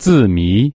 字谜。